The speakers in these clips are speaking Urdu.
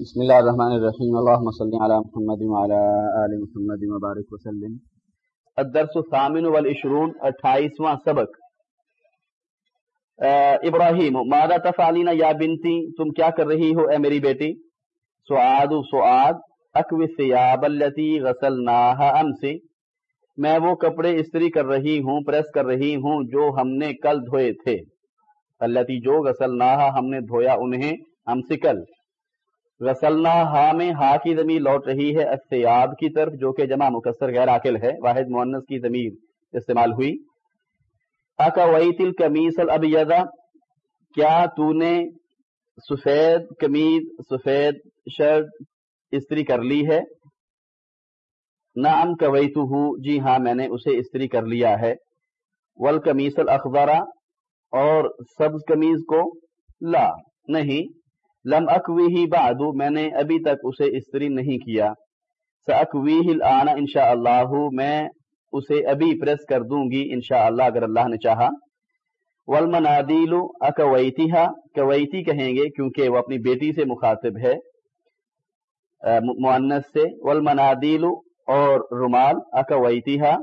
بسم اللہ الرحمن الرحیم. اللہم صلی علی محمد وعلی آل محمد مبارک وسلم. الدرس الثامن والعشرون، اٹھائیسواں سبق. ابراہیم، ماذا تفعلین یا بنتی؟ تم کیا کر رہی ہو اے میری بیٹی؟ سعاد سعاد، اکو الثیاب اللتی غسلناها امسی میں وہ کپڑے استری کر رہی ہوں، پریس کر رہی ہوں جو ہم نے کل دھوئے تھے. اللتی جو غسلناها ہم نے دھویا انہیں امسی کل. غسلنا ہا میں ہا کی ضمیر لوٹ رہی ہے استیاب کی طرف، جو کہ جمع مکسر غیر عاقل ہے۔ واحد مونس کی ضمیر استعمال ہوئی۔ اکا ویتل کمیس الابیضا کیا تو نے سفید کمیز، سفید شرٹ استری کر لی ہے؟ نعم کویتو جی ہاں میں نے اسے استری کر لیا ہے۔ والکمیس الاخضرا اور سبز کمیز کو لا۔ نہیں۔ لم اکوی ہی بادو میں نے ابھی تک اسے استری نہیں کیا۔ سکوی ہل آنا ان شاء اللہ میں اسے ابھی پریس کر دوں گی انشاء اللہ اگر اللہ نے چاہا۔ ولمنادیل اکویتیہ کویتی کہیں گے کیونکہ وہ اپنی بیٹی سے مخاطب ہے معنس سے۔ والمنادیل اور رومال اکویتیہ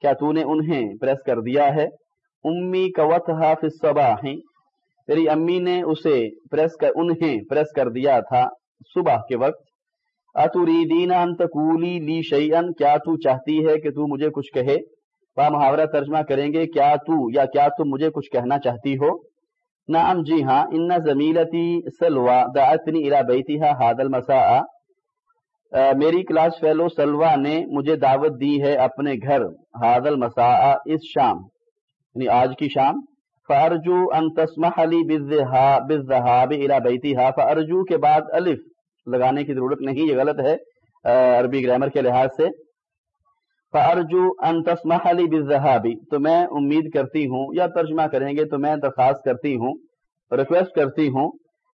کیا تو نے انہیں پریس کر دیا ہے؟ امی کوتھا فی الصباح میری امی نے اسے پریس کر، انہیں پریس کر دیا تھا صبح کے وقت۔ اتوریدین ان تقولی لی شیئن، کیا تو چاہتی ہے کہ تو مجھے کچھ کہے؟ با محاورہ ترجمہ کریں گے، کیا تو یا کیا تم مجھے کچھ کہنا چاہتی ہو؟ نعم جی ہاں ان زمیلتی سلوا دعتنی الى بیتها هذا المساء۔ میری کلاس فیلو سلوا نے مجھے دعوت دی ہے اپنے گھر هذا المساء، اس شام یعنی آج کی شام۔ فارجو ان تسمح لی بالذهاب الى بیتها فارجو کے بعد الف لگانے کی ضرورت نہیں، یہ غلط ہے عربی گرامر کے لحاظ سے۔ فارجو ان تسمح لی بالذهاب تو میں امید کرتی ہوں یا ترجمہ کریں گے تو میں درخواست کرتی ہوں ریکویسٹ کرتی ہوں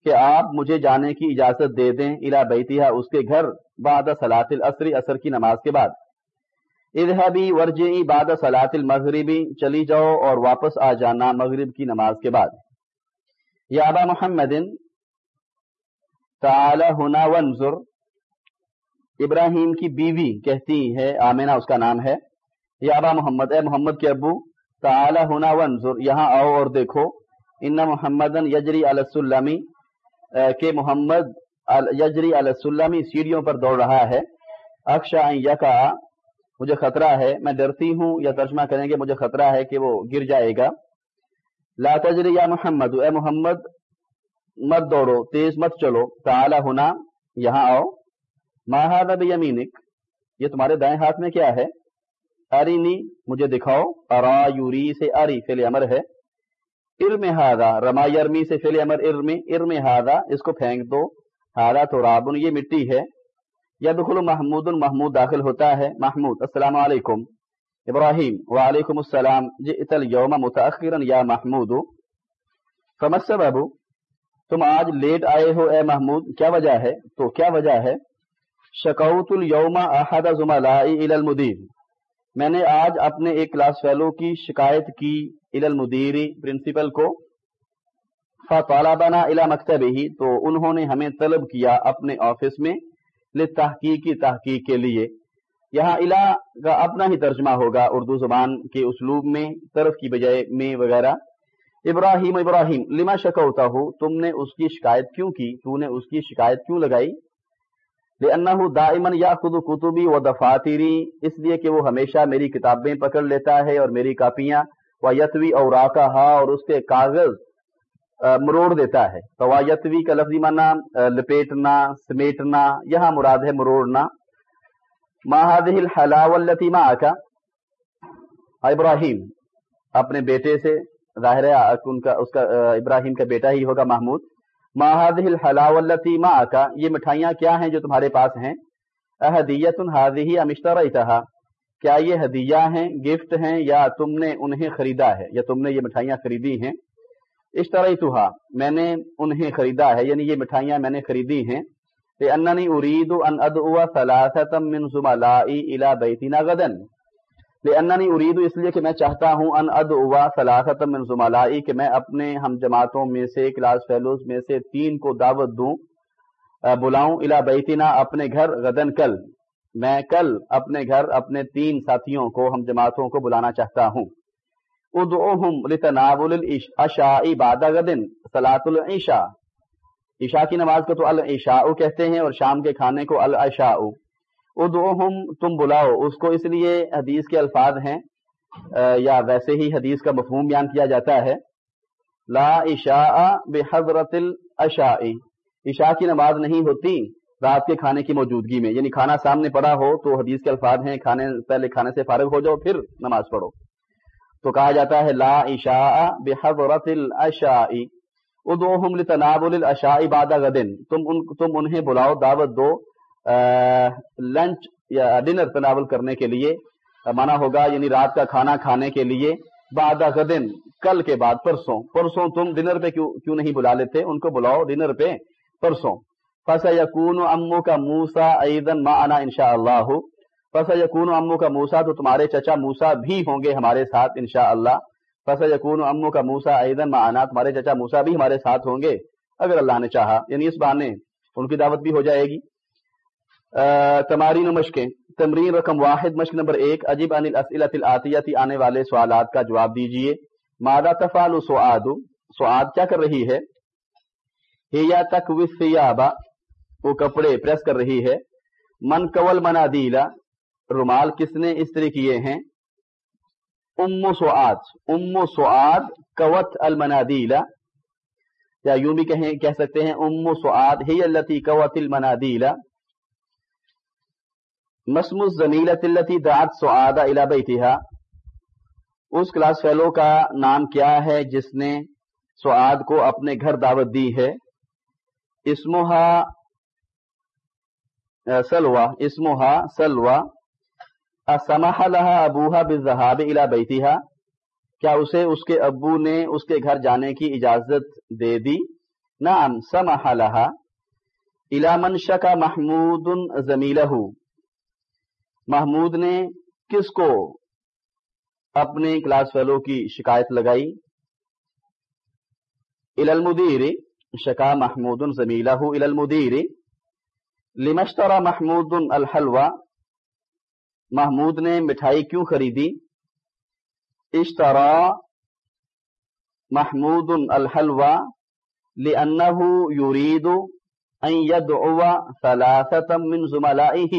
کہ آپ مجھے جانے کی اجازت دے دیں الى بیتها اس کے گھر بعد صلاۃ العصر، عصر کی نماز کے بعد۔ اذهبی ورجعی بعد صلاۃ المغربی چلی جاؤ اور واپس آ جانا مغرب کی نماز کے بعد۔ یا ابا محمد تعالی ہنا وانظر۔ ابراہیم کی بیوی کہتی ہے، آمینہ اس کا نام ہے۔ یا ابا محمد، اے محمد کے ابو تعالی ہنا وانظر۔ یہاں آؤ اور دیکھو۔ ان محمد یجری علی السلمی کہ محمد یجری علی السلمی سیڑھیوں پر دوڑ رہا ہے۔ اکشا یکا مجھے خطرہ ہے، میں ڈرتی ہوں یا ترجمہ کریں گے، مجھے خطرہ ہے کہ وہ گر جائے گا۔ لا تجری یا محمد، اے محمد، مت دوڑو، تیز مت چلو۔ تعالی ہونا، یہاں آؤ۔ ماہاد یمینک یہ تمہارے دائیں ہاتھ میں کیا ہے؟ ارینی، مجھے دکھاؤ۔ ارا یوری سے اری فیل امر ہے۔ ارم ہادا رما یرمی سے فیل امر ارم ارم ہادا اس کو پھینک دو۔ ہادا تو رابن، یہ مٹی ہے۔ یدخل محمود محمود داخل ہوتا ہے. محمود، السلام علیکم. ابراہیم، وعلیکم السلام. جئت اليوم متاخرا یا محمود. فمسبب تم آج لیٹ آئے ہو اے محمود. کیا وجہ ہے؟ تو کیا وجہ ہے؟ شکوت اليوم احد زملائی الى المدیر. میں نے آج اپنے ایک کلاس فیلو کی شکایت کی الى المدیر پرنسپل کو. فطالبنا الى مکتبه تو انہوں نے ہمیں طلب کیا اپنے آفس میں. تحقیقی تحقیق کے لیے۔ یہاں الہ کا اپنا ہی ترجمہ ہوگا اردو زبان کے اسلوب میں، طرف کی بجائے میں وغیرہ۔ ابراہیم ابراہیم، لما شکوتا ہو تم نے اس کی شکایت کیوں کی؟ تو نے اس کی شکایت کیوں لگائی؟ لأنه دائما یاخذ کتبی و دفاتری، اس لیے کہ وہ ہمیشہ میری کتابیں پکڑ لیتا ہے اور میری کاپیاں و یتوی اوراقہا اور اس کے کاغذ مروڑ دیتا ہے۔ توایتوی کا لفظی مانا لپیٹنا، سمیٹنا، یہاں مراد ہے مروڑنا۔ ماہد الحلاوتی ماں کا ابراہیم، اپنے بیٹے سے ظاہر ہے ان کا، اس کا ابراہیم کا بیٹا ہی ہوگا محمود۔ ماہد الحلاوتی کا یہ مٹھائیاں کیا ہیں جو تمہارے پاس ہیں؟ احدیت ہادی امشتر کیا یہ ہدیہ ہیں، گفٹ ہیں، یا تم نے انہیں خریدا ہے؟ یا تم نے یہ مٹھائیاں خریدی ہیں؟ اس طرح میں نے انہیں خریدا ہے یعنی یہ مٹھائیاں میں نے خریدی ہیں۔ اننی ارید ان ادعو ثلاثه من زملائی الى بیتنا غدا۔ لاننی ارید اس لیے کہ میں چاہتا ہوں ان ادعو ثلاثه من زملائی کہ میں اپنے ہم جماعتوں میں سے، کلاس فیلوز میں سے تین کو دعوت دوں بلاؤں الا بیتنا اپنے گھر غدن کل، میں کل اپنے گھر اپنے تین ساتھیوں کو، ہم جماعتوں کو بلانا چاہتا ہوں۔ ادعوہم لتناول العشاء بعد غدن، صلاة العشاء۔ عشاء کی نماز کو تو العشاء کہتے ہیں اور شام کے کھانے کو العشاء۔ ادعوہم، تم بلاؤ۔ اس کو اس لیے حدیث کے الفاظ ہیں یا ویسے ہی حدیث کا مفہوم بیان کیا جاتا ہے۔ لا عشاء بحضرت العشاء۔ عشاء کی نماز نہیں ہوتی رات کے کھانے کی موجودگی میں یعنی کھانا سامنے پڑا ہو تو حدیث کے الفاظ ہیں، کھانے پہلے کھانے سے فارغ ہو جاؤ، پھر نماز پڑھو۔ تو کہا جاتا ہے، لا عشاء بحضرت العشاء ادعوہم لتناول العشاء بعد غدن تم ان تم انہیں بلاؤ دعوت دو لنچ یا ڈنر تناول کرنے کے لیے۔ مانا ہوگا یعنی رات کا کھانا کھانے کے لیے بعد غدن کل کے بعد پرسوں۔ پرسوں تم ڈنر پہ کیوں کیوں نہیں بلا لیتے؟ ان کو بلاؤ ڈنر پہ پرسوں۔ پس یقون امو کا موسا ایدن ما انا انشاء اللہ پس یقون امو کا موسا تو تمہارے چچا موسا بھی ہوں گے ہمارے ساتھ انشاء اللہ پس یقون امو کا موسا ایدن ما تمہارے چچا موسا بھی ہمارے ساتھ ہوں گے، اگر اللہ نے چاہا۔ یعنی اس بہانے ان کی دعوت بھی ہو جائے گی۔ تمارین و مشقیں۔ تمرین رقم واحد، مشق نمبر ایک۔ عجیب ان الاسئلت الاتیتی آنے والے سوالات کا جواب دیجیے۔ مادہ تفعل سعاد؟ سعاد کیا کر رہی ہے؟ ہیا تکوی الثیابہ، وہ کپڑے پریس کر رہی ہے۔ من کول منادیلا رومال کس نے استری کیے ہیں؟ ام سعاد ام سعاد کوت المنادیلا یا یوں بھی کہیں، کہہ سکتے ہیں ام سعاد ہی اللتی کوت المنادیلا مسم الزمیلت التی دعت سعادہ الى بیتہا۔ اس کلاس فیلو کا نام کیا ہے جس نے سعاد کو اپنے گھر دعوت دی ہے؟ اسمہا سلوہ اسمہا سلوہ۔ اسمح لها ابوها بالذهاب الى بیتہا، کیا اسے اس کے ابو نے اس کے گھر جانے کی اجازت دے دی؟ نعم سمح لها الى من شکا محمود زمیلہ۔ محمود نے کس کو اپنے کلاس فیلو کی شکایت لگائی؟ المدیر، شکا محمود زمیلہ۔ المدیر لمشترا محمود الحلوہ۔ محمود نے مٹھائی کیوں خریدی؟ اشترا محمود الحلوہ لأنه يريد أن يدعو ثلاثة من زملائه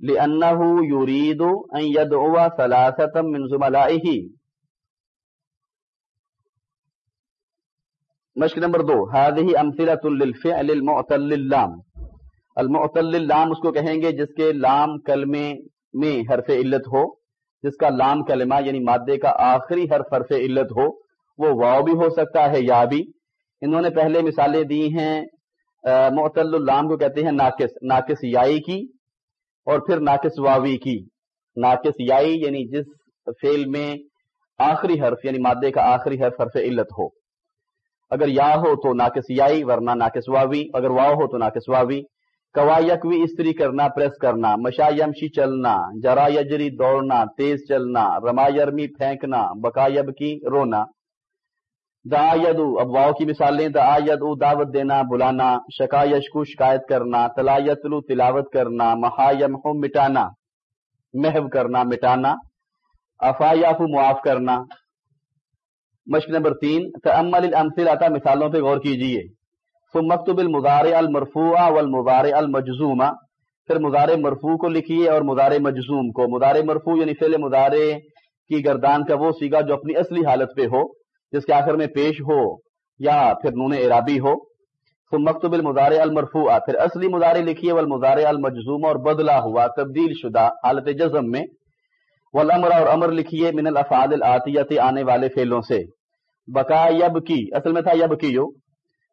لأنه يريد أن يدعو ثلاثة من زملائه مشق نمبر دو هذه أمثلة للفعل المعتل للام۔ المعتل للام اس کو کہیں گے جس کے لام کلمے میں حرف علت ہو، جس کا لام کلمہ یعنی مادے کا آخری حرف حرف علت ہو، وہ واو بھی ہو سکتا ہے، یا بھی۔ انہوں نے پہلے مثالیں دی ہیں معتل اللام کو کہتے ہیں ناقص ناقص یائی کی اور پھر ناقص واوی کی۔ ناقص یائی یعنی جس فیل میں آخری حرف یعنی مادے کا آخری حرف حرف علت ہو۔ اگر یا ہو تو ناقص یائی، ورنہ ناقص واوی۔ اگر واو ہو تو ناقص واوی۔ کوا یکوی استری کرنا، پریس کرنا مشا یمشی چلنا جرا یجری دوڑنا، تیز چلنا رما یرمی پھینکنا بکا یب کی رونا۔ دا یدو اب کی مثالیں، دا یدو دعوت دینا، بلانا شکا یشکو شکایت کرنا تلا یتلو تلاوت کرنا محا یمحو مٹانا محو کرنا، مٹانا افا یافو معاف کرنا۔ مشق نمبر تین، تأمل الامثل آتا مثالوں پہ غور کیجیے۔ ثم مکتب المضارع المرفوع والمضارع المجزوم پھر مضارع مرفوع کو لکھیے اور مضارع مجزوم کو۔ مضارع مرفوع یعنی فعل مضارع کی گردان کا وہ سیگا جو اپنی اصلی حالت پہ ہو، جس کے آخر میں پیش ہو یا پھر نون ارابی ہو۔ تو مکتب المزار المرفوع پھر اصلی مزارے لکھیے والمزار المجزوم اور بدلا ہوا، تبدیل شدہ حالت جزم میں۔ والامر اور امر لکھیے من الافعال الاتیت آنے والے فعلوں سے۔ بقا یب کی اصل میں تھا یب کی جو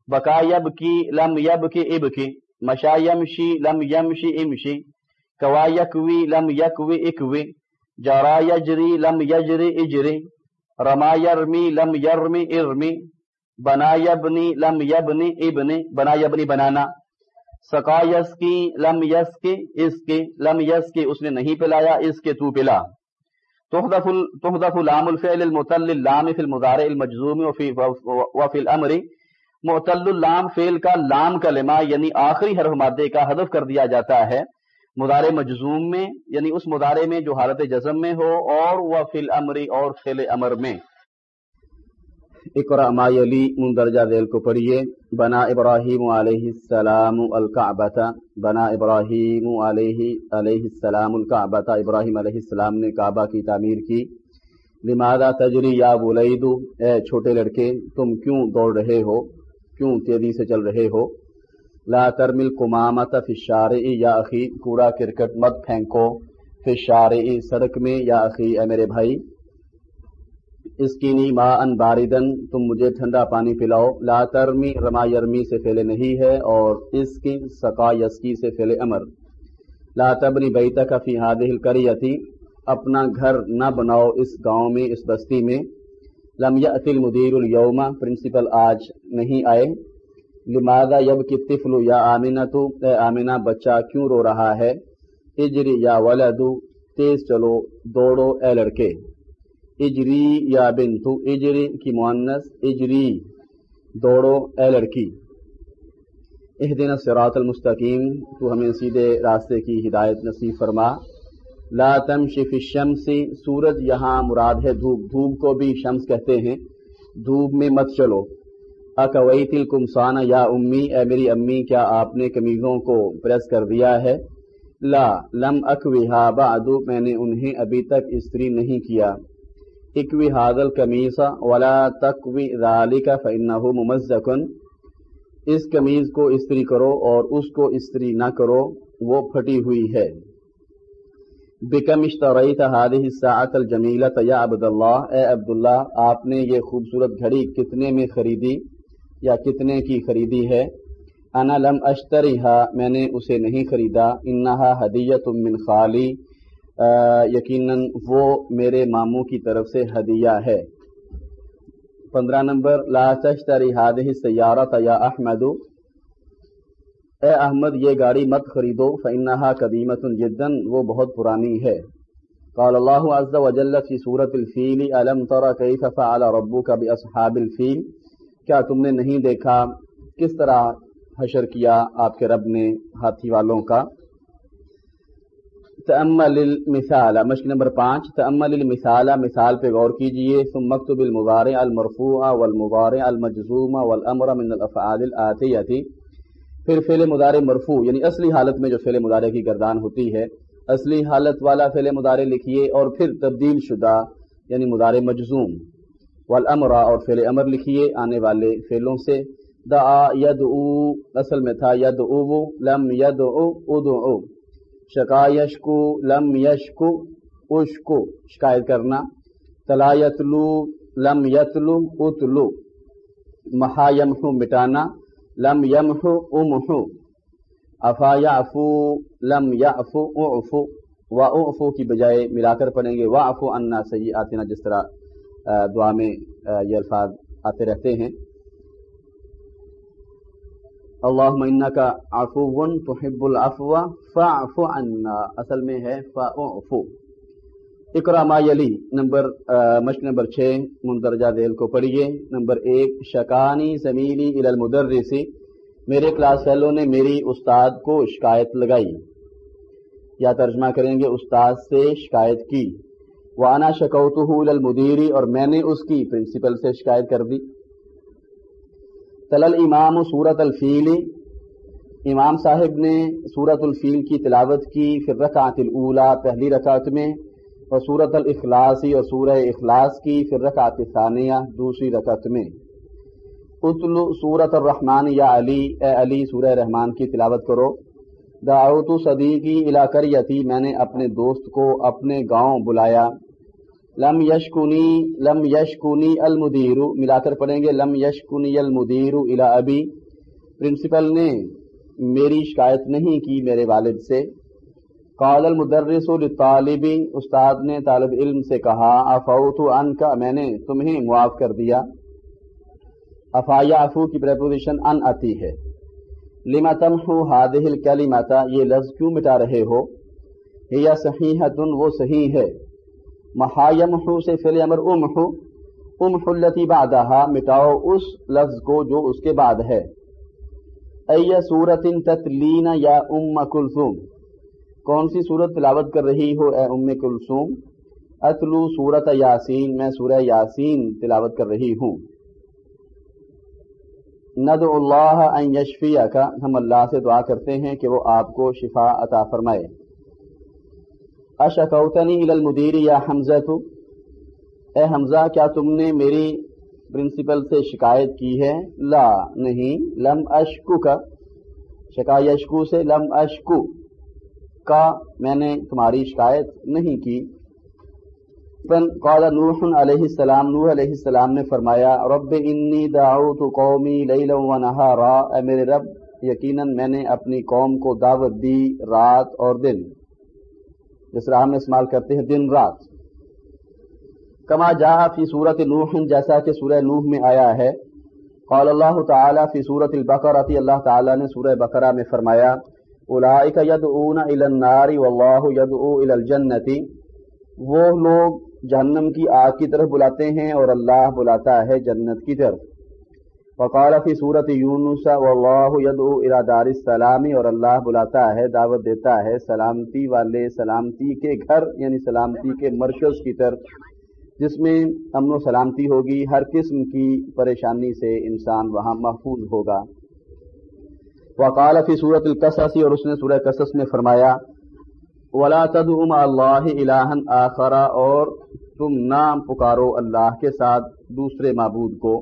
بقا یب کی لم یب کی اب کی مشا یمشی لم یمشی امشی کوا یکوی لم یکوی اکوی جرا یجری لم یجری اجری رما یرمی لم یرمی ارمی بنا یبنی لم یبنی ابنی بنا یبنی بنانا سکا یس کی لم یس کی اس کی لم یس کی اس نے نہیں پلایا اس کے تو پلا تحدف لام الفعل المطل اللام فی المضارع المجزوم وفی, وفی الامر معطل اللام فیل کا لام کلمہ یعنی آخری حرف مادے کا حذف کر دیا جاتا ہے۔ مدارے مجزوم میں یعنی اس مدارے میں جو حالت جزم میں ہو اور وہ فل امری اور فل امر میں۔ اقرا ما یلی مندرجہ ذیل کو پڑھیے۔ بنا ابراہیم علیہ السلام الکعبۃ، بنا ابراہیم علیہ علیہ السلام الکعبۃ۔ ابراہیم علیہ السلام نے کعبہ کی تعمیر کی۔ لماذا تجری یا بلید اے چھوٹے لڑکے، تم کیوں دوڑ رہے ہو؟ کیوں تیزی سے چل رہے ہو؟ لا ترمل کمامت فی الشارع یا اخی، کوڑا کرکٹ مت پھینکو فی الشارع سڑک میں یا اخی، اے میرے بھائی۔ اس کی نی ما ان باردن، تم مجھے ٹھنڈا پانی پلاؤ۔ لا ترمی، رما یرمی سے فیل نہیں ہے اور اس کی سقا یسکی سے فیل امر۔ لا تبنی بیتک فی هذه القریتی اپنا گھر نہ بناؤ اس گاؤں میں، اس بستی میں۔ لم یأتی المدیر اليوم پرنسپل آج نہیں آئے۔ لماذا یب کی طفل یا آمینہ تو اے آمینہ، بچہ کیوں رو رہا ہے؟ اجری یا ولدو؟ تیز چلو، دوڑو اے لڑکے۔ اجری یا بنتو؟ اجری کی معنس اجری۔ دوڑو اے لڑکی۔ اہدن الصراط المستقیم، تو ہمیں سیدھے راستے کی ہدایت نصیب فرما۔ لا تمشی فی الشمس، سورج یہاں مراد ہے دھوپ۔ دھوپ کو بھی شمس کہتے ہیں۔ دھوپ میں مت چلو۔ اکوئی تل کمسان یا امی، اے میری امی، کیا آپ نے کمیزوں کو پریس کر دیا ہے؟ لا، لم اکویہا بعدو میں نے انہیں ابھی تک استری نہیں کیا۔ اکوی حاضل کمیسا ولا تکوی ذالک فإنہو ممزکن اس کمیز کو استری کرو اور اس کو استری نہ کرو، وہ پھٹی ہوئی ہے۔ بکم اشتریت هذه الساعت الجمیلت یا عبداللہ، اے عبداللہ، آپ نے یہ خوبصورت گھڑی کتنے میں خریدی یا کتنے کی خریدی ہے؟ انا لم اشتریہا، میں نے اسے نہیں خریدا، انہا ہدیت من خالی یقیناً وہ میرے ماموں کی طرف سے ہدیہ ہے۔ پندرہ نمبر، لا تشتری هذه السیارت یا احمد اے احمد، یہ گاڑی مت خریدو، فإنها قدیمت جدا، وہ بہت پرانی ہے۔ قال اللہ عز وجل فی سورة الفیل، الم تر کیف فعل ربک باصحاب الفیل؟ کیا تم نے نہیں دیکھا کس طرح حشر کیا آپ کے رب نے ہاتھی والوں کا؟ تأمل المثال، مشق نمبر پانچ، تأمل المثال، مثال پہ غور کیجیے۔ ثم مکتب المضارع المرفوع والمضارع المجزوم والامر من الافعال الاتیتی پھر فعل مضارع مرفوع یعنی اصلی حالت میں جو فعل مضارع کی گردان ہوتی ہے، اصلی حالت والا فعل مضارع لکھیے اور پھر تبدیل شدہ یعنی مضارع مجزوم۔ والامرا اور فعل امر لکھیے آنے والے فعلوں سے۔ دعا یدعو، اصل میں تھا یدعو، لم یدعو، ادعو۔ شکا، یشکو، لم یشکو، اشکو۔ شکایت کرنا۔ تلا، یتلو، لم یتلو، اتلو۔ محا یمحو، مٹانا۔ لم یمحو امحو افا یعفو لم یعفو اعفو و اعفو کی بجائے ملا کر پڑھیں گے. وعفو انا سیئاتنا جس طرح دعا میں یہ الفاظ آتے رہتے ہیں. اللہم انکا عفو تحب العفو فاعف عنا. اصل میں ہے فاعفو. اقرا ما یلی، نمبر مشق نمبر چھ مندرجہ ذیل کو پڑھیے۔ نمبر ایک، شکانی زمیلی المدرسی میرے کلاس فیلو نے میری استاد کو شکایت لگائی۔ یا ترجمہ کریں گے، استاد سے شکایت کی۔ وانا شکوت المدیری اور میں نے اس کی پرنسپل سے شکایت کر دی۔ تلل امام سورت الفیل۔ امام صاحب نے سورت الفیل کی تلاوت کی۔ پھر رکعت الاولا پہلی رکعت میں اور سورت الاخلاصی اور سورہ اخلاص کی پھر رکعت ثانیہ دوسری رکعت میں۔ اتل سورت الرحمن یا علی، اے علی سورہ رحمان کی تلاوت کرو۔ دعوت صدیقی علاقریتی میں نے اپنے دوست کو اپنے گاؤں بلایا۔ لم یشکنی لم یشکنی المدیر۔ ملا کر پڑھیں گے، لم یشکنی المدیر الا ابی۔ پرنسپل نے میری شکایت نہیں کی میرے والد سے۔ قال المدرس للطالبی استاد نے طالب علم سے کہا افوت ان کا میں نے تمہیں معاف کر دیا۔ افایا افو کی پریپوزیشن ان آتی ہے۔ لما تمحو هذه الكلمات یہ لفظ کیوں مٹا رہے ہو؟ یا صحیحۃ، وہ صحیح ہے۔ محا یمحو سے فعل امر امحو۔ ام حلتی بادہ مٹاؤ اس لفظ کو جو اس کے بعد ہے۔ ایا سورت تتلین یا ام کلثوم۔ کون سی صورت تلاوت کر رہی ہو اے ام کلثوم؟ اتلو سورت یاسین، میں سورہ یاسین تلاوت کر رہی ہوں۔ ند اللہ ان یشفیہ کا ہم اللہ سے دعا کرتے ہیں کہ وہ آپ کو شفا عطا فرمائے۔ اشکوتنی المدیر یا حمزہ تو اے حمزہ، کیا تم نے میری پرنسپل سے شکایت کی ہے؟ لا، نہیں۔ لم اشکو کا شکا یشکو سے لم اشکو۔ کا میں نے تمہاری شکایت نہیں کی۔ قال نوح علیہ السلام، نوح علیہ السلام نے فرمایا، رب انی دعوت قومی لیلا و نہارا۔ اے میرے رب، یقیناً میں نے اپنی قوم کو دعوت دی رات اور دن۔ جس طرح ہم استعمال کرتے ہیں دن رات۔ کما جا فی صورت نوح، جیسا کہ سورہ نوح میں آیا ہے۔ قال اللہ تعالیٰ فی صورت البقرہ اللہ تعالیٰ نے سورہ بقرہ میں فرمایا اولئک یدعون الی النار واللہ یدعو الی الجنت۔ وہ لوگ جہنم کی آگ کی طرف بلاتے ہیں اور اللہ بلاتا ہے جنت کی طرف۔ وقال فی صورت یونس، واللہ یدعو الى دار السلام اور اللہ بلاتا ہے، دعوت دیتا ہے سلامتی والے، سلامتی کے گھر یعنی سلامتی کے مرکز کی طرف۔ جس میں امن و سلامتی ہوگی، ہر قسم کی پریشانی سے انسان وہاں محفوظ ہوگا۔ وقال فی صورت القصص، اور اس نے سورہ قصص میں فرمایا، ولا تدعو مع اللہ الہا آخر، اور تم نام پکارو اللہ کے ساتھ دوسرے معبود کو۔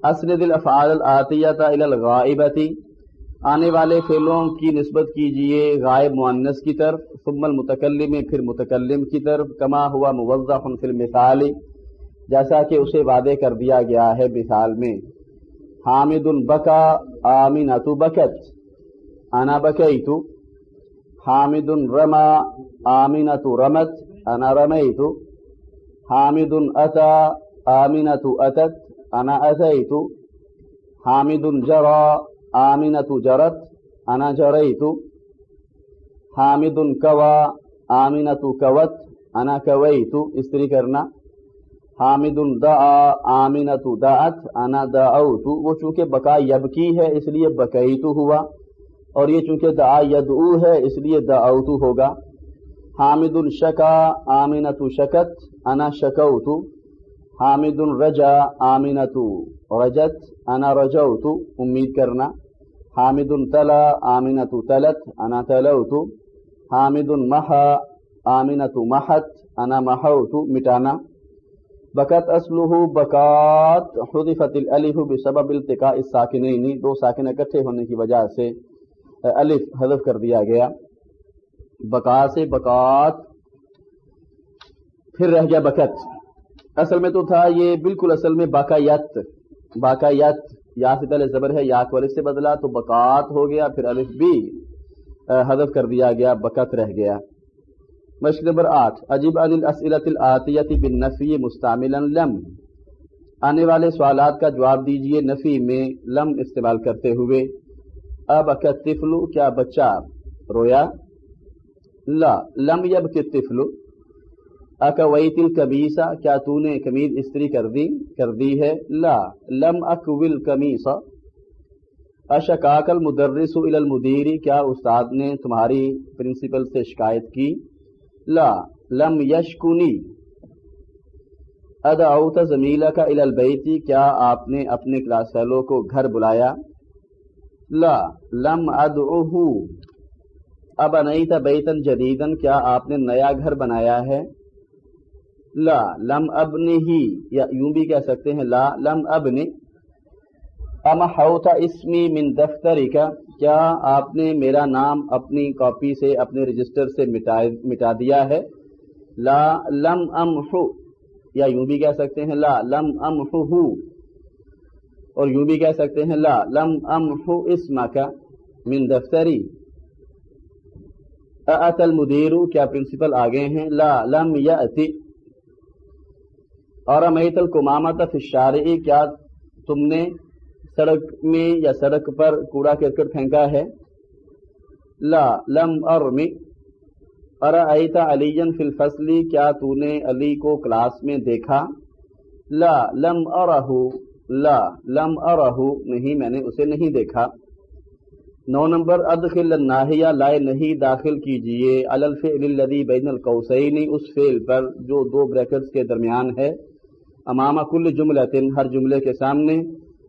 اسند الافعال العطیۃ الى الغائبتی آنے والے فعلوں کی نسبت کیجیے غائب معنس کی طرف، ثم المتکلم پھر متکلم کی طرف، کما ہوا موضح فی المثال، جیسا کہ اسے وعدے کر دیا گیا ہے مثال میں۔ حامد البکا آمینت بکت. انا بکیت حامد رما آمینت رمت. انا رمیت حامد اتا آمینت اتت. انا اتیت حامد جرا آمینت جرت. انا جریت حامد کوا آمینت کوت. انا کویت استری کرنا. حامد دعا آمینت دعت، انا دعوت وہ چونکہ بقا یبکی ہے اس لیے بقیت ہوا، اور یہ چونکہ دعا یدعو ہے اس لیے دعوت ہوگا۔ حامد شکا آمینت شکت، انا شکوت حامد رجا آمینت رجت، انا رجوت امید کرنا۔ حامد تلا آمینت تلت، انا تلوت حامد محا آمینت محت انا محوت مٹانا۔ بکت اسلح بکات حذفت الالف بسبب التقاء الساکنین. یعنی دو ساکن اکٹھے ہونے کی وجہ سے الف حذف کر دیا گیا۔ بکا سے بکات پھر رہ گیا بکت اصل میں تو تھا یہ بالکل اصل میں باقایت باقایت یا سے پہلے زبر ہے، یا کو الف سے بدلا تو بکات ہو گیا، پھر الف بھی حذف کر دیا گیا بکت رہ گیا۔ مشق نمبر آٹھ، عجیب عن الاسئلت الاتیت بالنفی مستعملا لم۔ آنے والے سوالات کا جواب دیجیے نفی میں لم استعمال کرتے ہوئے۔ اب طفل، کیا بچہ رویا؟ لا، لم یب کے طفل اکویت الکبیسا کیا تو نے کمیز استری کر دی کر دی ہے؟ لا، لم اکول کمیسا اشکاک المدرس الى المدیری، کیا استاد نے تمہاری پرنسپل سے شکایت کی؟ لا، لم یشکنی۔ ادعوت زمیلہ کا البیتی کیا آپ نے اپنے کلاس فیلو کو گھر بلایا؟ لا، لم ادعوہو اب انیت بیتن جدیدن، کیا آپ نے نیا گھر بنایا ہے؟ لا، لم ابن ہی یا یوں بھی کہہ سکتے ہیں، لا، لم ابن ام حوتا اسمی من دفتری کا کیا آپ نے میرا نام اپنی کاپی سے، اپنے رجسٹر سے مٹا دیا ہے؟ لا لم ام یا یوں بھی کہہ سکتے ہیں لا لم ام اور یوں بھی کہہ سکتے ہیں لا لم ام اسم کا من دفتری۔ ات المدیر کیا پرنسپل آگے ہیں؟ لا لم یا اور امیت الکمامت فشارعی کیا تم نے سڑک میں یا سڑک پر کوڑا کرکٹ پھینکا ہے۔ لا، لم ارمی۔ ارا ایتا علی فی الفصلی کیا تو نے علی کو کلاس میں دیکھا؟ لا، لم ارہ لا، لم ارہ نہیں، میں نے اسے نہیں دیکھا۔ نو نمبر، ادخل الناہیہ لائے نہیں، داخل کیجیے۔ الفعل الذی بین القوسین، اس فعل پر جو دو بریکٹس کے درمیان ہے۔ امام کل جملتن، ہر جملے کے سامنے۔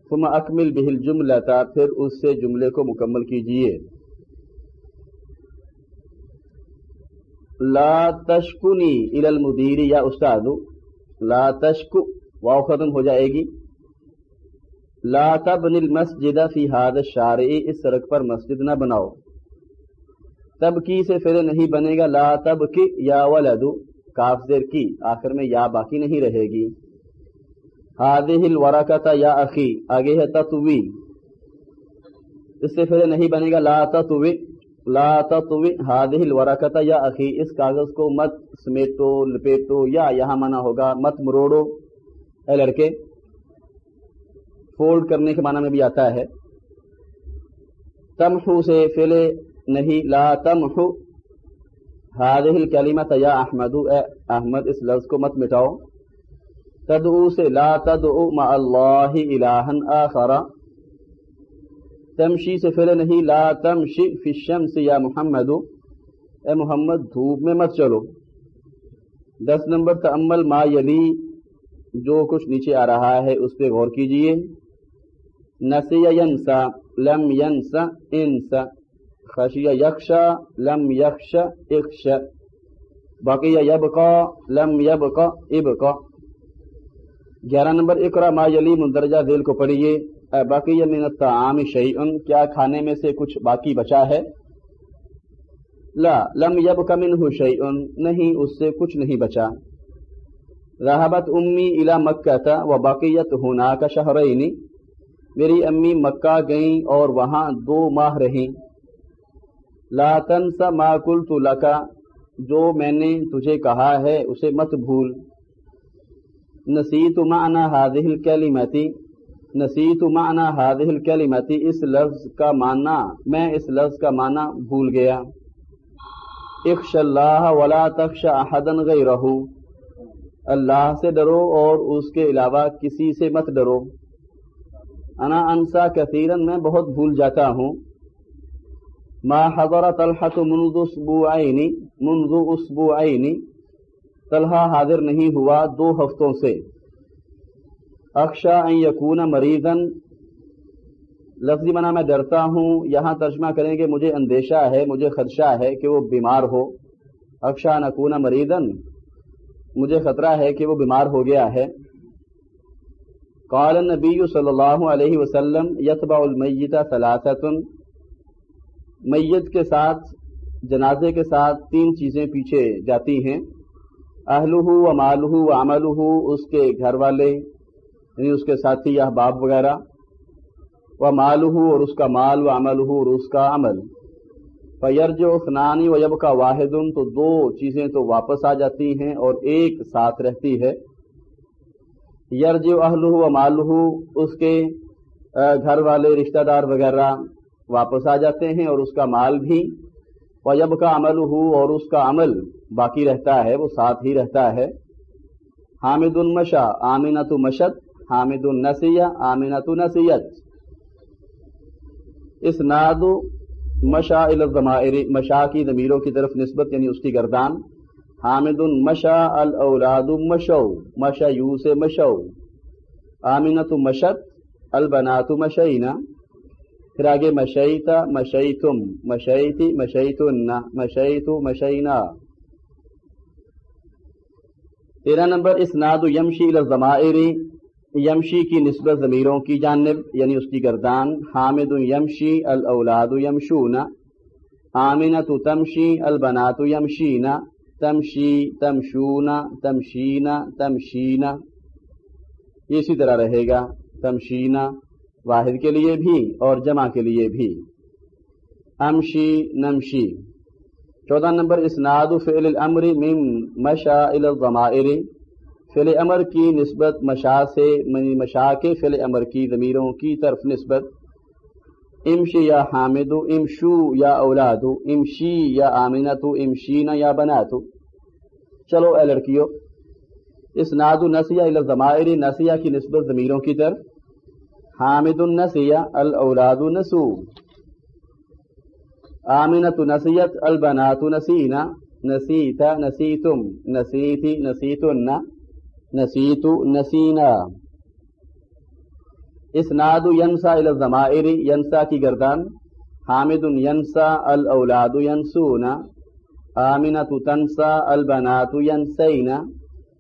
ثم اکمل به الجملہ پھر اس سے جملے کو مکمل کیجیے۔ لا تشکنی الى المدیر، یا استاد، لا تشکو واو ختم ہو جائے گی۔ لا تبن المسجد فی هذا الشارع، اس سڑک پر مسجد نہ بناؤ۔ تب کی سے پھر نہیں بنے گا، لا تب کی یا ولد، کاف زیر کی، آخر میں یا باقی نہیں رہے گی۔ هذه الورقه یا اخی، آگے ہے تطوی۔ اس سے پھر نہیں بنے گا لا تطوی لا تطوی هذه الورقه یا اخی۔ اس کاغذ کو مت سمیٹو، لپیٹو یا یہاں منع ہوگا، مت مروڑو۔ اے لڑکے فولڈ کرنے کے معنی میں بھی آتا ہے۔ تمحو سے فیلے نہیں، لا تمحو۔ هذه الكلمة یا احمد اے احمد، اس لفظ کو مت مٹاؤ۔ تدعو سے لا تدعو مع اللہ الہا آخر. تمشی سے فیلے نہیں، لا تمشی فی الشمس یا محمد. اے محمد، دھوپ میں مت چلو. دس نمبر، تأمل ما یلی. جو کچھ نیچے آ رہا ہے اس پہ غور کیجیے. نسی ینسا، لم ینسا، انسا. خشی یکشا لم یکشا اخشا. باقی یبقا، لم یبقا، ابقا. گیارہ نمبر اقرا ما یلی مندرجہ ذیل کو پڑھیے۔ باقی من الطعام شیئن، کیا کھانے میں سے کچھ باقی بچا ہے؟ لا، لم یبقا منہ شیئن، نہیں، اس سے کچھ نہیں بچا۔ رہبت امی الى مکہ تھا و باقیت ہناک شہرینی میری امی مکہ گئیں اور وہاں دو ماہ رہیں۔ لا تنس ما قلت لکا جو میں نے تجھے کہا ہے، اسے مت بھول۔ نسیت معنی هذه الكلمتی نسیت معنی هذه الكلمتی اس لفظ کا معنی، میں اس لفظ کا معنی بھول گیا. اخش اللہ ولا تخش احدا غیرہ. اللہ سے ڈرو اور اس کے علاوہ کسی سے مت ڈرو. انا انسا کثیرن، میں بہت بھول جاتا ہوں. ما حضر طلحة منذ اسبوعین منذ اسبوعین. طلحہ حاضر نہیں ہوا دو ہفتوں سے۔ اخشا ان یکون مریضن لفظی منع میں ڈرتا ہوں، یہاں ترجمہ کریں گے مجھے اندیشہ ہے، مجھے خدشہ ہے کہ وہ بیمار ہو۔ اکشا نکون مریدن مجھے خطرہ ہے کہ وہ بیمار ہو گیا ہے۔ قال النبی صلی اللہ علیہ وسلم یتبع المیت ثلاثت میت کے ساتھ، جنازے کے ساتھ تین چیزیں پیچھے جاتی ہیں۔ اہلہ و مالہ و عملہ اس کے گھر والے یعنی اس کے ساتھی احباب وغیرہ، و مالہ اور اس کا مال، و عملہ اور اس کا عمل۔ فیرج و فنانی و یب کا واحد تو دو چیزیں تو واپس آ جاتی ہیں اور ایک ساتھ رہتی ہے۔ یرج اہل و مالہ اس کے گھر والے، رشتہ دار وغیرہ واپس آ جاتے ہیں اور اس کا مال بھی وجب کا عمل ہو اور اس کا عمل باقی رہتا ہے، وہ ساتھ ہی رہتا ہے۔ حامد المشا آمینت مشد حامد النسیہ آمینت نسیت۔ اس ناد مشا الزمائر مشا کی ضمیروں کی طرف نسبت یعنی اس کی گردان۔ حامد مشا الاولاد مشو مشا یو سے مشو۔ آمینت مشت البنات مشینا۔ پھر آگے مشیتا مشیتم، مشیتی مشیتن مشیتو مشینا۔ تیرہ نمبر اسناد یمشی الزمائر یمشی کی نسبت ضمیروں کی جانب یعنی اس کی گردان۔ حامد یمشی، الاولاد یمشونا آمینت تمشی، البنات یمشینا تمشی تمشونا تمشینا تمشینا یہ اسی طرح رہے گا تمشینا واحد کے لیے بھی اور جمع کے لیے بھی۔ امشی، نمشی۔ چودہ نمبر، اسناد فعل الامر من مشا الضمائر۔ فعل امر کی نسبت مشا سے یعنی مشا کے فعل امر کی ضمیروں کی طرف نسبت۔ امشی یا حامد، امشو یا اولاد۔ امشی یا آمینت۔ امشینا یا بناتو چلو اے لڑکیو اس ناد النسیہ الزمائر نسیہ کی نسبت ضمیروں کی طرف۔ حامد النسیہ الاولاد نسو. آمنت نسیت البنات نسینا. نسیت نسیتم. نسیتی نسیتن. نسیت نسینا. اسناد ینسا الزمائر ینسا کی گردان. حامد ینسا الاولاد ینسونا آمنت تنسا البنات ینسینا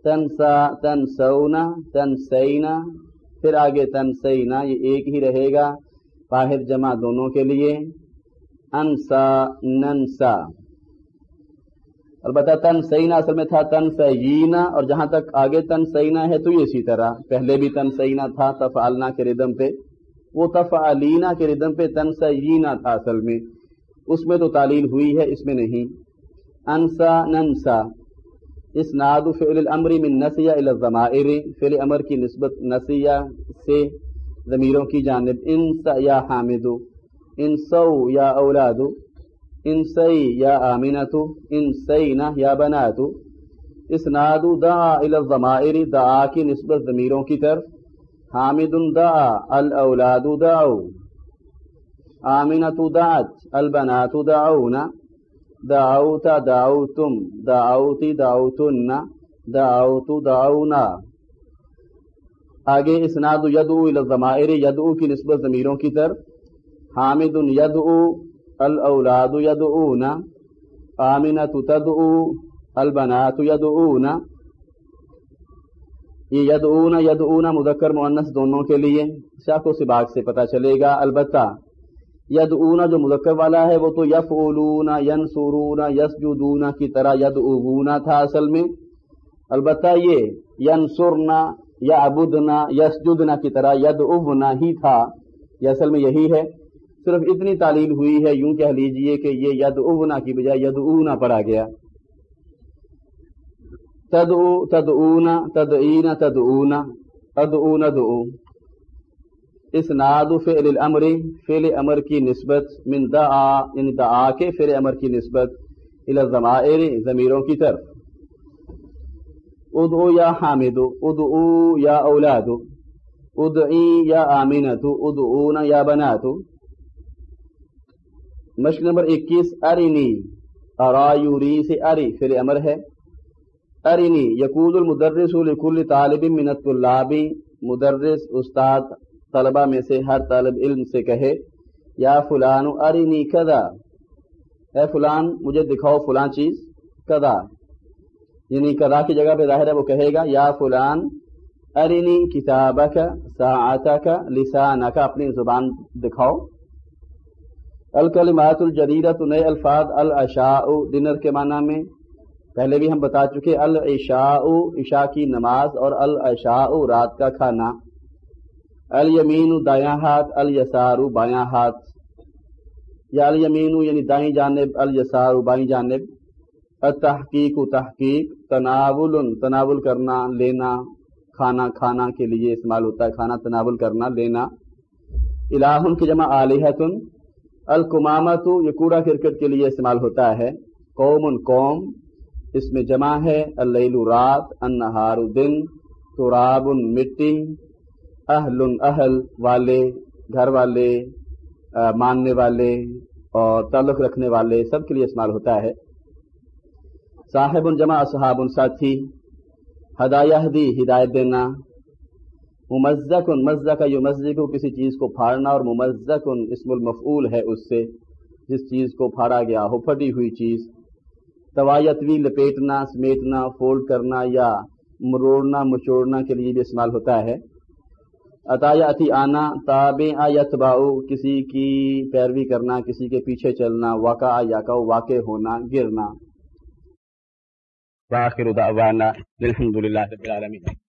تنسا تنسونا تنسینا پھر آگے تنسینا، یہ ایک ہی رہے گا واحد جمع دونوں کے لیے۔ انسا، ننسا۔ البتہ تن سینا اصل میں تھا تن سینا اور جہاں تک آگے تن سینا ہے تو یہ اسی طرح۔ پہلے بھی تن سینا تھا تفعلنا کے ردم پہ۔ وہ تفعلینا کے ردم پہ تن سینا تھا اصل میں۔ اس میں تو تعلیل ہوئی ہے، اس میں نہیں۔ انسا، ننسا۔ اس ناد فعل الامر من نسیہ الزمائر فعل امر کی نسبت نسیہ سے ضمیروں کی جانب انسا یا حامد انسو یا اولاد انسی یا آمینتو ان سینا یا بناتو اسناد دعا الضمائر دعا کی نسبت ضمیروں کی طرف. حامد دعا الاولاد دعو آمینت دعت البنات دعونا دعوت دعوتم، دعوت دعوتن، دعوت دعونا. آگے اسناد یدعو الضمائر، یدعو کی نسبت ضمیروں کی طرف. حامد یدعو، الاولاد یدعون. آمنت تدعو، البنات یدعون. یہ یدعون یدعون مذکر مؤنث دونوں کے لیے شاخ و سباق سے پتہ چلے گا، البتہ یدعون جو مذکر والا ہے وہ تو یفعلون ینصرون یسجدون کی طرح یدعون تھا اصل میں۔ البتہ یہ ینصرنا یا ابدنا یسجدنا کی طرح یدعونا ہی تھا۔ یہ اصل میں یہی ہے۔ صرف اتنی تعلیل ہوئی ہے، یوں کہہ لیجیے کہ یہ ید کی بجائے ید اونا پر آ گیا۔ تد تد اونا تد اینا تد اونا تد دعو اسناد فعل الامر، فعل امر کی نسبت، من دعا ان دعا کے فعل امر کی نسبت الى الضمائر، ضمیروں کی طرف۔ ادعو یا حامد، ادعو یا اولاد، ادعی یا آمینت ادعونا یا بنات۔ مشق نمبر اکیس ارینی ارایوری سے اری فر امر ہے۔ ارینی یقود المدرس لکل طالب من الطلاب، مدرس، استاد طلبہ میں سے ہر طالب علم سے کہے، یا فلان ارینی کدا اے فلان، مجھے دکھاؤ فلان چیز کدا یعنی کدا کی جگہ پہ ظاہر ہے وہ کہے گا، یا فلان ارینی کتابک، ساعتک، لسانک. اپنی زبان دکھاؤ۔ الکلمات الجدیدت نئے الفاظ العشاء ڈنر کے معنی میں پہلے بھی ہم بتا چکے، العشاء، عشاء کی نماز اور العشاء رات کا کھانا۔ الیمین دایاں ہاتھ الیسار بایاں ہاتھ یا الیمین یعنی دائیں جانب الیسار بائیں جانب۔ التحقیق، تحقیق، تناول تناول کرنا، لینا، کھانا کھانا کے لیے استعمال ہوتا ہے، کھانا تناول کرنا، لینا۔ الہن کی جمع علیحتن الکمامت یہ کوڑا کرکٹ کے لیے استعمال ہوتا ہے۔ قوم قوم۔ اس میں جمع ہے۔ اللیل رات انہار دن۔ تراب مٹی اہل اہل والے، گھر والے ماننے والے اور تعلق رکھنے والے سب کے لیے استعمال ہوتا ہے۔ صاحب جمع صحاب ساتھی، ہدایہ دی، ہدایت دینا۔ ممزق ان مزق یو مسجد کسی چیز کو پھاڑنا اور ممزق ان اسم المفعول ہے اس سے، جس چیز کو پھاڑا گیا ہو، پھٹی ہوئی چیز۔ توایتوی لپیٹنا، سمیٹنا، فولڈ کرنا یا مروڑنا، مچوڑنا کے لیے بھی استعمال ہوتا ہے۔ عطایاتی آنا تاب یتباؤ کسی کی پیروی کرنا، کسی کے پیچھے چلنا واقع یا کا واقع ہونا، گرنا۔ واخر دعوانا الحمد للہ رب العالمین۔